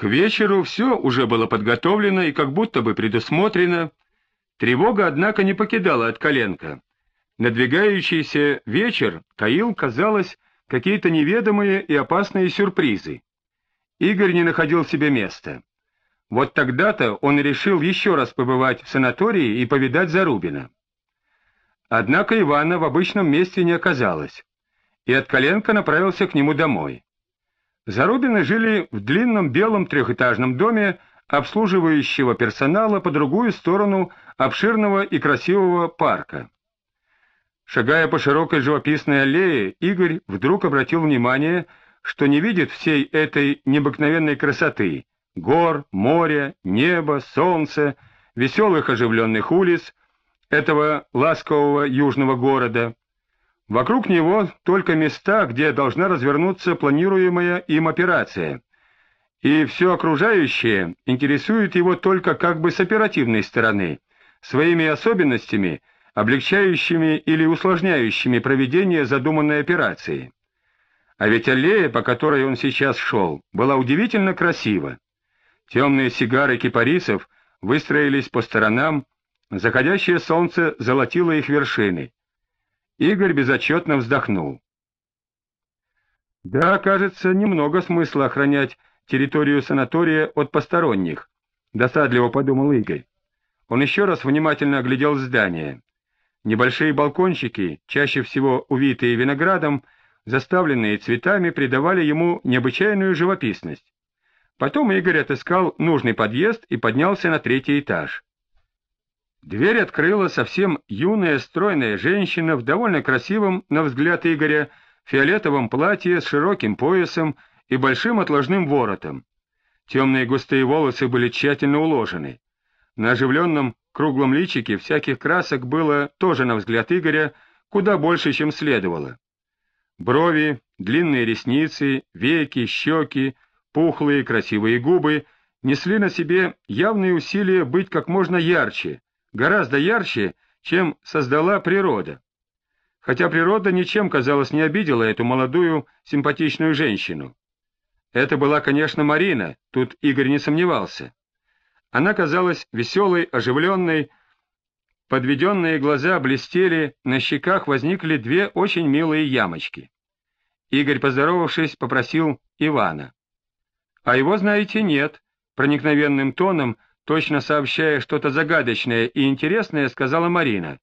К вечеру все уже было подготовлено и как будто бы предусмотрено. Тревога, однако, не покидала от коленка. Надвигающийся вечер таил, казалось, какие-то неведомые и опасные сюрпризы. Игорь не находил себе места. Вот тогда-то он решил еще раз побывать в санатории и повидать Зарубина. Однако Ивана в обычном месте не оказалось, и от коленка направился к нему домой. Зарубины жили в длинном белом трехэтажном доме обслуживающего персонала по другую сторону обширного и красивого парка. Шагая по широкой живописной аллее, Игорь вдруг обратил внимание, что не видит всей этой необыкновенной красоты — гор, моря, неба, солнца, веселых оживленных улиц, этого ласкового южного города — Вокруг него только места, где должна развернуться планируемая им операция, и все окружающее интересует его только как бы с оперативной стороны, своими особенностями, облегчающими или усложняющими проведение задуманной операции. А ведь аллея, по которой он сейчас шел, была удивительно красива. Темные сигары кипарисов выстроились по сторонам, заходящее солнце золотило их вершины. Игорь безотчетно вздохнул. Да, кажется, немного смысла охранять территорию санатория от посторонних, досадливо подумал Игорь. Он еще раз внимательно оглядел здание. Небольшие балкончики, чаще всего увитые виноградом, заставленные цветами, придавали ему необычайную живописность. Потом Игорь отыскал нужный подъезд и поднялся на третий этаж. Дверь открыла совсем юная стройная женщина в довольно красивом, на взгляд Игоря, фиолетовом платье с широким поясом и большим отложным воротом. Темные густые волосы были тщательно уложены. На оживленном круглом личике всяких красок было тоже, на взгляд Игоря, куда больше, чем следовало. Брови, длинные ресницы, веки, щеки, пухлые красивые губы несли на себе явные усилия быть как можно ярче, гораздо ярче, чем создала природа. Хотя природа ничем, казалось, не обидела эту молодую, симпатичную женщину. Это была, конечно, Марина, тут Игорь не сомневался. Она казалась веселой, оживленной, подведенные глаза блестели, на щеках возникли две очень милые ямочки. Игорь, поздоровавшись, попросил Ивана. — А его, знаете, нет, — проникновенным тоном — точно сообщая что-то загадочное и интересное, сказала Марина.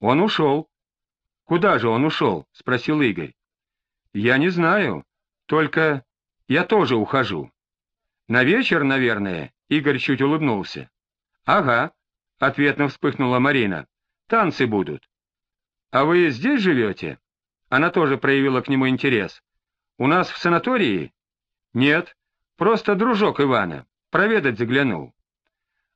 «Он ушел». «Куда же он ушел?» — спросил Игорь. «Я не знаю, только я тоже ухожу». «На вечер, наверное?» — Игорь чуть улыбнулся. «Ага», — ответно вспыхнула Марина. «Танцы будут». «А вы здесь живете?» Она тоже проявила к нему интерес. «У нас в санатории?» «Нет, просто дружок Ивана. Проведать заглянул».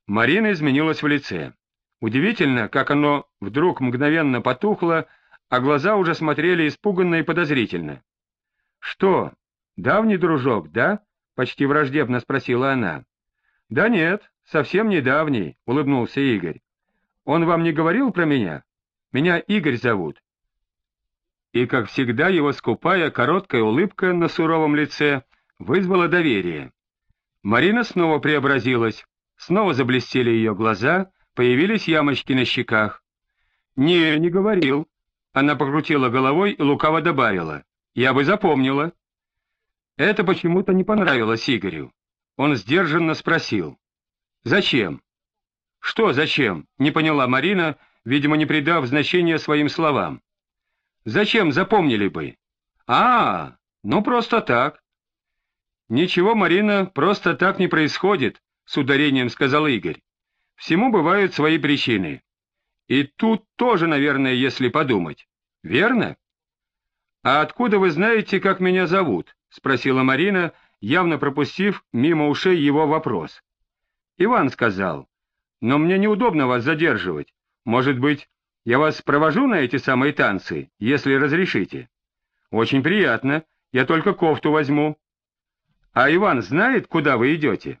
Марина изменилась в лице. Удивительно, как оно вдруг мгновенно потухло, а глаза уже смотрели испуганно и подозрительно. — Что, давний дружок, да? — почти враждебно спросила она. — Да нет, совсем недавний, — улыбнулся Игорь. — Он вам не говорил про меня? Меня Игорь зовут. И, как всегда, его скупая, короткая улыбка на суровом лице вызвала доверие. Марина снова преобразилась, Снова заблестели ее глаза, появились ямочки на щеках. «Не, не говорил». Она покрутила головой и лукаво добавила. «Я бы запомнила». Это почему-то не понравилось Игорю. Он сдержанно спросил. «Зачем?» «Что зачем?» — не поняла Марина, видимо, не придав значения своим словам. «Зачем запомнили бы?» «А, ну просто так». «Ничего, Марина, просто так не происходит», — с ударением сказал Игорь. «Всему бывают свои причины. И тут тоже, наверное, если подумать. Верно?» «А откуда вы знаете, как меня зовут?» — спросила Марина, явно пропустив мимо ушей его вопрос. «Иван сказал. Но мне неудобно вас задерживать. Может быть, я вас провожу на эти самые танцы, если разрешите?» «Очень приятно. Я только кофту возьму». «А Иван знает, куда вы идете?»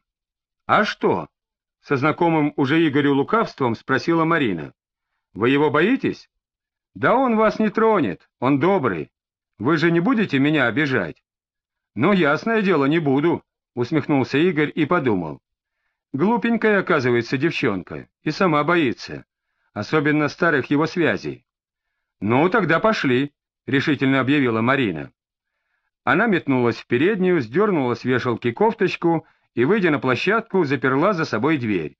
«А что?» — со знакомым уже Игорю лукавством спросила Марина. «Вы его боитесь?» «Да он вас не тронет, он добрый. Вы же не будете меня обижать?» «Ну, ясное дело, не буду», — усмехнулся Игорь и подумал. Глупенькая, оказывается, девчонка, и сама боится, особенно старых его связей. «Ну, тогда пошли», — решительно объявила Марина. Она метнулась в переднюю, сдернула с вешалки кофточку и, выйдя на площадку, заперла за собой дверь.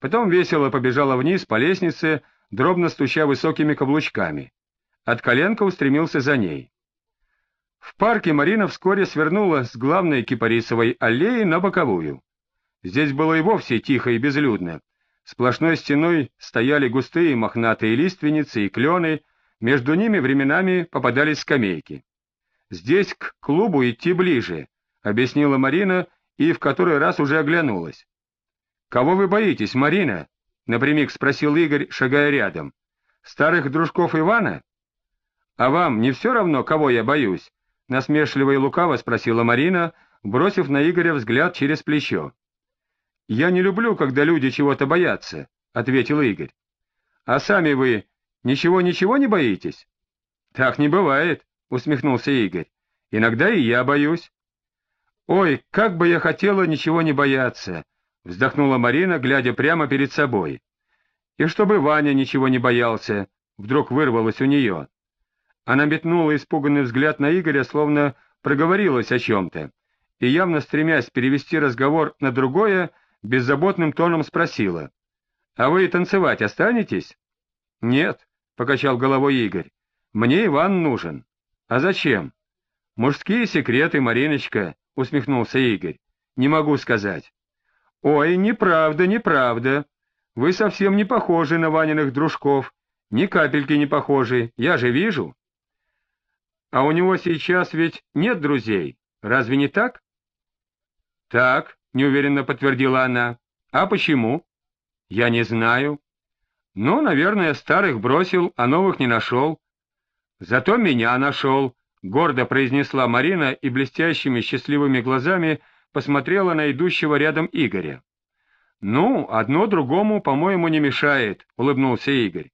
Потом весело побежала вниз по лестнице, дробно стуча высокими каблучками. От коленка устремился за ней. В парке Марина вскоре свернула с главной кипарисовой аллеи на боковую. Здесь было и вовсе тихо и безлюдно. Сплошной стеной стояли густые мохнатые лиственницы и клены, между ними временами попадались скамейки. «Здесь к клубу идти ближе», — объяснила Марина и в который раз уже оглянулась. «Кого вы боитесь, Марина?» — напрямик спросил Игорь, шагая рядом. «Старых дружков Ивана?» «А вам не все равно, кого я боюсь?» — насмешливо и лукаво спросила Марина, бросив на Игоря взгляд через плечо. «Я не люблю, когда люди чего-то боятся», — ответил Игорь. «А сами вы ничего-ничего не боитесь?» «Так не бывает», — усмехнулся Игорь. «Иногда и я боюсь». «Ой, как бы я хотела ничего не бояться», — вздохнула Марина, глядя прямо перед собой. «И чтобы Ваня ничего не боялся», — вдруг вырвалось у нее. Она метнула испуганный взгляд на Игоря, словно проговорилась о чем-то, и, явно стремясь перевести разговор на другое, беззаботным тоном спросила. — А вы танцевать останетесь? — Нет, — покачал головой Игорь. — Мне Иван нужен. — А зачем? — Мужские секреты, Мариночка, — усмехнулся Игорь. — Не могу сказать. — Ой, неправда, неправда. Вы совсем не похожи на Ваниных дружков. Ни капельки не похожи, я же вижу. — А у него сейчас ведь нет друзей, разве не так? — Так, — неуверенно подтвердила она. «А почему?» «Я не знаю». «Ну, наверное, старых бросил, а новых не нашел». «Зато меня нашел», — гордо произнесла Марина и блестящими счастливыми глазами посмотрела на идущего рядом Игоря. «Ну, одно другому, по-моему, не мешает», — улыбнулся Игорь.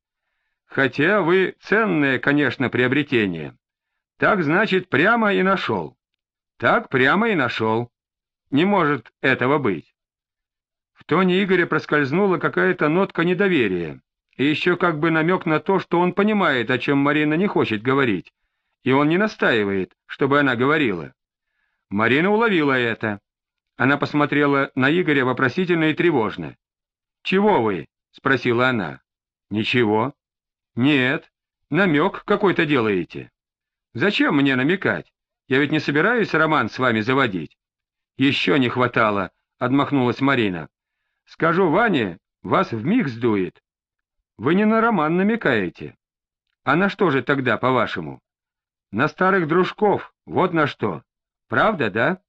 «Хотя вы ценное, конечно, приобретение. Так, значит, прямо и нашел». «Так прямо и нашел». Не может этого быть. В тоне Игоря проскользнула какая-то нотка недоверия, и еще как бы намек на то, что он понимает, о чем Марина не хочет говорить, и он не настаивает, чтобы она говорила. Марина уловила это. Она посмотрела на Игоря вопросительно и тревожно. «Чего вы?» — спросила она. «Ничего». «Нет, намек какой-то делаете». «Зачем мне намекать? Я ведь не собираюсь роман с вами заводить. Еще не хватало, — отмахнулась Марина. — Скажу Ване, вас вмиг сдует. Вы не на роман намекаете. А на что же тогда, по-вашему? На старых дружков, вот на что. Правда, да?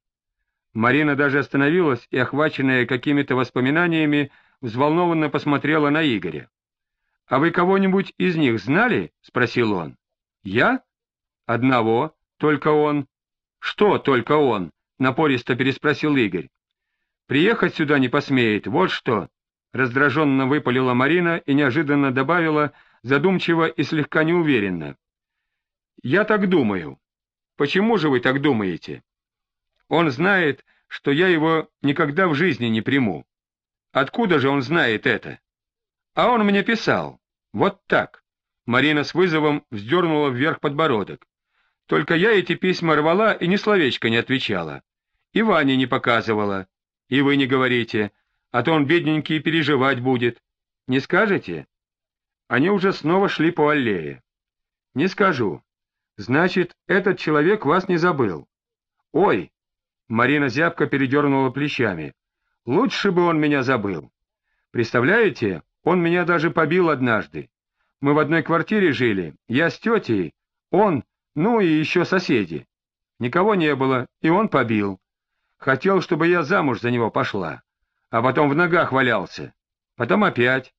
Марина даже остановилась и, охваченная какими-то воспоминаниями, взволнованно посмотрела на Игоря. — А вы кого-нибудь из них знали? — спросил он. — Я? — Одного, только он. — Что только он? — напористо переспросил Игорь. «Приехать сюда не посмеет, вот что!» Раздраженно выпалила Марина и неожиданно добавила, задумчиво и слегка неуверенно. «Я так думаю. Почему же вы так думаете? Он знает, что я его никогда в жизни не приму. Откуда же он знает это? А он мне писал. Вот так». Марина с вызовом вздернула вверх подбородок. Только я эти письма рвала и ни словечко не отвечала. И Ване не показывала. И вы не говорите, а то он, бедненький, переживать будет. Не скажете? Они уже снова шли по аллее. Не скажу. Значит, этот человек вас не забыл. Ой! Марина зябко передернула плечами. Лучше бы он меня забыл. Представляете, он меня даже побил однажды. Мы в одной квартире жили, я с тетей, он, ну и еще соседи. Никого не было, и он побил. Хотел, чтобы я замуж за него пошла, а потом в ногах валялся. Потом опять.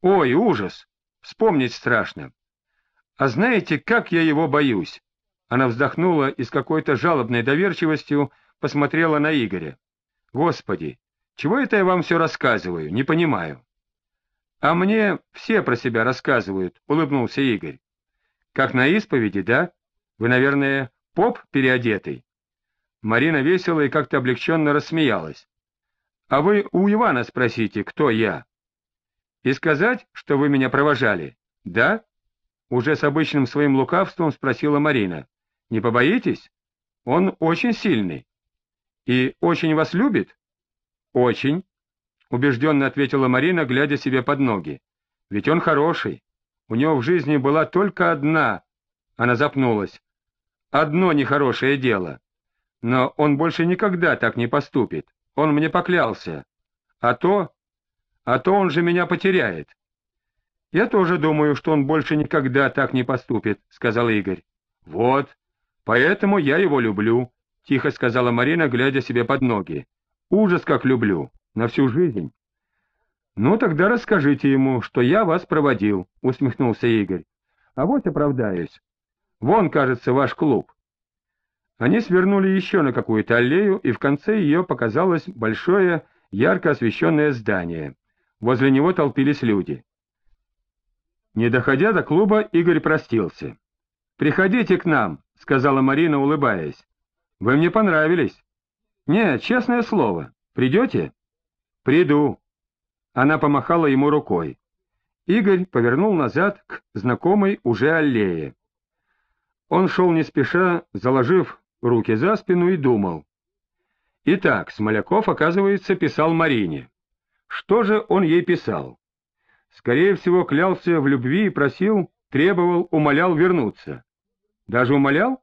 Ой, ужас! Вспомнить страшно. А знаете, как я его боюсь? Она вздохнула и с какой-то жалобной доверчивостью посмотрела на Игоря. Господи, чего это я вам все рассказываю, не понимаю. А мне все про себя рассказывают, улыбнулся Игорь. Как на исповеди, да? Вы, наверное, поп переодетый? Марина весело и как-то облегченно рассмеялась. «А вы у Ивана спросите, кто я?» «И сказать, что вы меня провожали?» «Да?» Уже с обычным своим лукавством спросила Марина. «Не побоитесь? Он очень сильный. И очень вас любит?» «Очень», — убежденно ответила Марина, глядя себе под ноги. «Ведь он хороший. У него в жизни была только одна...» Она запнулась. «Одно нехорошее дело. Но он больше никогда так не поступит. Он мне поклялся. А то... А то он же меня потеряет. Я тоже думаю, что он больше никогда так не поступит, — сказал Игорь. Вот, поэтому я его люблю, — тихо сказала Марина, глядя себе под ноги. Ужас, как люблю, на всю жизнь. Ну, тогда расскажите ему, что я вас проводил, — усмехнулся Игорь. А вот оправдаюсь. Вон, кажется, ваш клуб. Они свернули еще на какую-то аллею, и в конце ее показалось большое, ярко освещенное здание. Возле него толпились люди. Не доходя до клуба, Игорь простился. «Приходите к нам», — сказала Марина, улыбаясь. «Вы мне понравились». «Не, честное слово. Придете?» «Приду». Она помахала ему рукой. Игорь повернул назад к знакомой уже аллее. Он шел не спеша, заложив руки за спину и думал. Итак, Смоляков, оказывается, писал Марине. Что же он ей писал? Скорее всего, клялся в любви и просил, требовал, умолял вернуться. Даже умолял?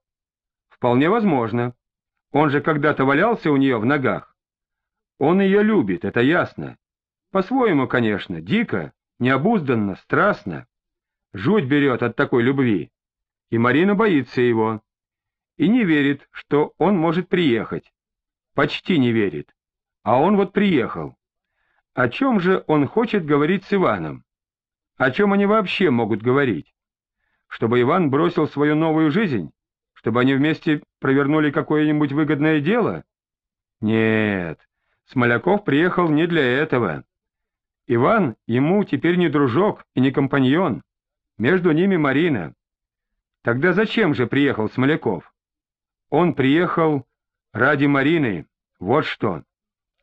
Вполне возможно. Он же когда-то валялся у нее в ногах. Он ее любит, это ясно. По-своему, конечно, дико, необузданно, страстно. Жуть берет от такой любви. И Марина боится его и не верит, что он может приехать. Почти не верит. А он вот приехал. О чем же он хочет говорить с Иваном? О чем они вообще могут говорить? Чтобы Иван бросил свою новую жизнь? Чтобы они вместе провернули какое-нибудь выгодное дело? Нет, Смоляков приехал не для этого. Иван ему теперь не дружок и не компаньон. Между ними Марина. Тогда зачем же приехал Смоляков? Он приехал ради Марины, вот что.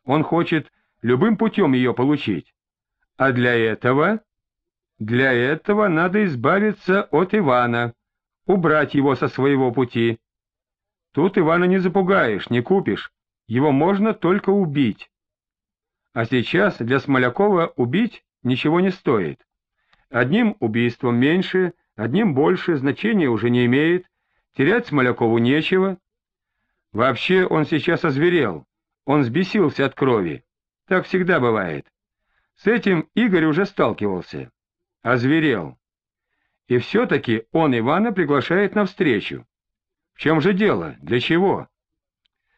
Он хочет любым путем ее получить. А для этого... Для этого надо избавиться от Ивана, убрать его со своего пути. Тут Ивана не запугаешь, не купишь, его можно только убить. А сейчас для Смолякова убить ничего не стоит. Одним убийством меньше, одним больше, значения уже не имеет, Терять Смолякову нечего. Вообще он сейчас озверел, он сбесился от крови. Так всегда бывает. С этим Игорь уже сталкивался. Озверел. И все-таки он Ивана приглашает на встречу. В чем же дело? Для чего?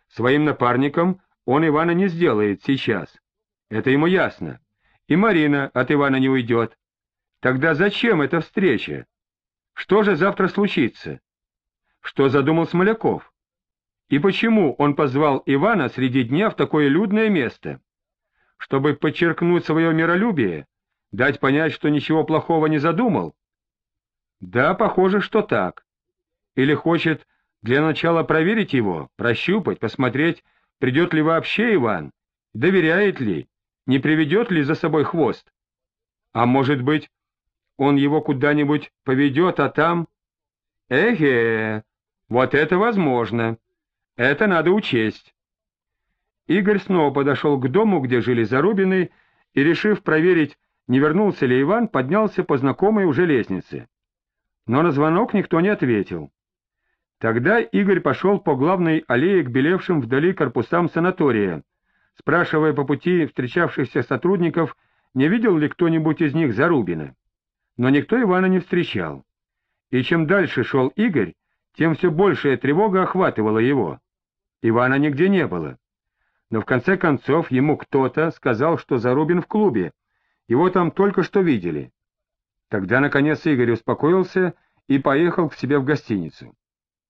Своим напарником он Ивана не сделает сейчас. Это ему ясно. И Марина от Ивана не уйдет. Тогда зачем эта встреча? Что же завтра случится? что задумал Смоляков, и почему он позвал Ивана среди дня в такое людное место, чтобы подчеркнуть свое миролюбие, дать понять, что ничего плохого не задумал? Да, похоже, что так. Или хочет для начала проверить его, прощупать, посмотреть, придет ли вообще Иван, доверяет ли, не приведет ли за собой хвост. А может быть, он его куда-нибудь поведет, а там... Эге, вот это возможно. Это надо учесть. Игорь снова подошел к дому, где жили Зарубины, и, решив проверить, не вернулся ли Иван, поднялся по знакомой уже лестнице. Но на звонок никто не ответил. Тогда Игорь пошел по главной аллее к белевшим вдали корпусам санатория, спрашивая по пути встречавшихся сотрудников, не видел ли кто-нибудь из них Зарубина. Но никто Ивана не встречал. И чем дальше шел Игорь, тем все большая тревога охватывала его. Ивана нигде не было. Но в конце концов ему кто-то сказал, что Зарубин в клубе, его там только что видели. Тогда, наконец, Игорь успокоился и поехал к себе в гостиницу.